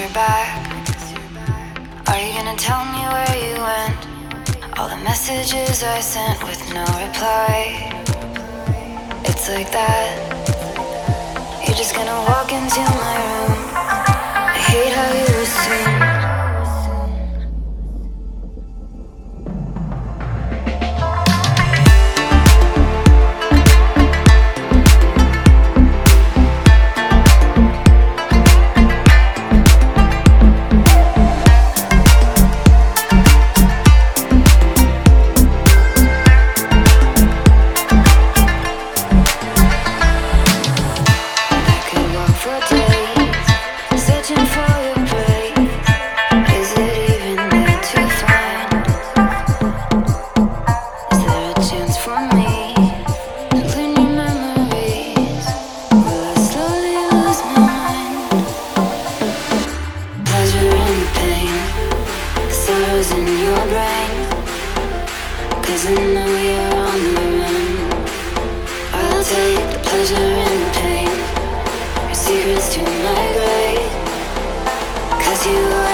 your back? Are you gonna tell me where you went? All the messages I sent with no reply. It's like that. You're just gonna walk into my room. Cause I know you're on the run. I'll take the pleasure and the pain. Your secrets to my you are